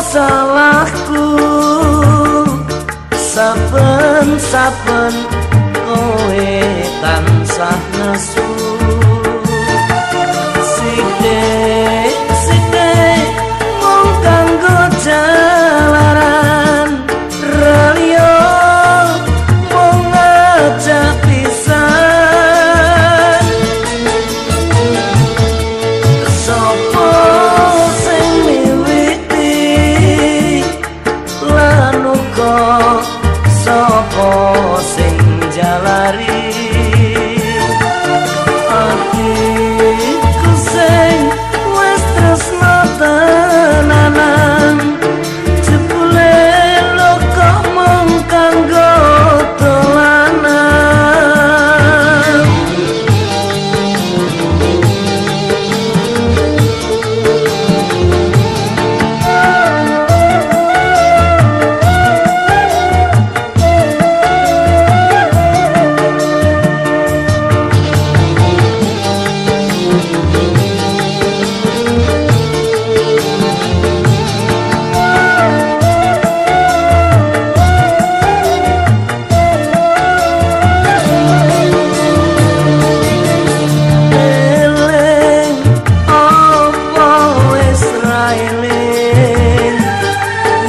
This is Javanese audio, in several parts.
salahku. Saben-saben kowe tansah nesu. Malari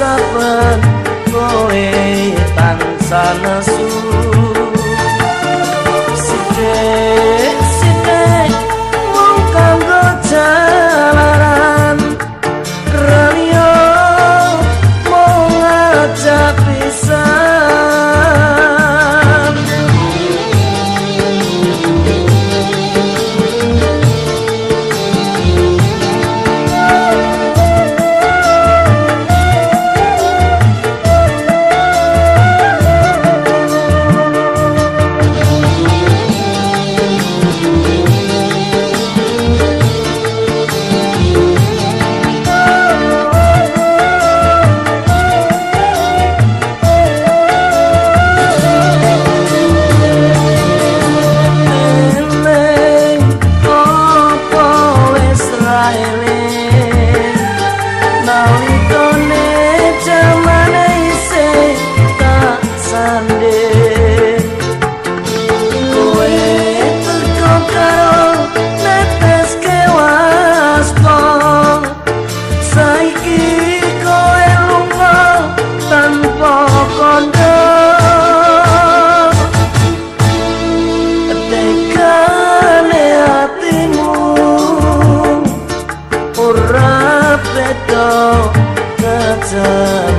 saben koe tansah nesu. Sike sike mung kanggo jalaran. Rawiyo mung ajak pi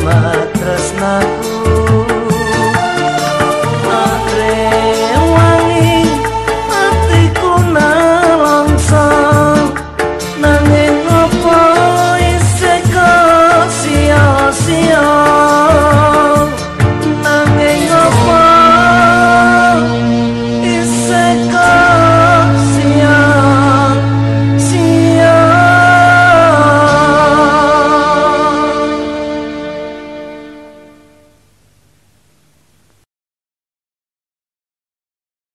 matresnaku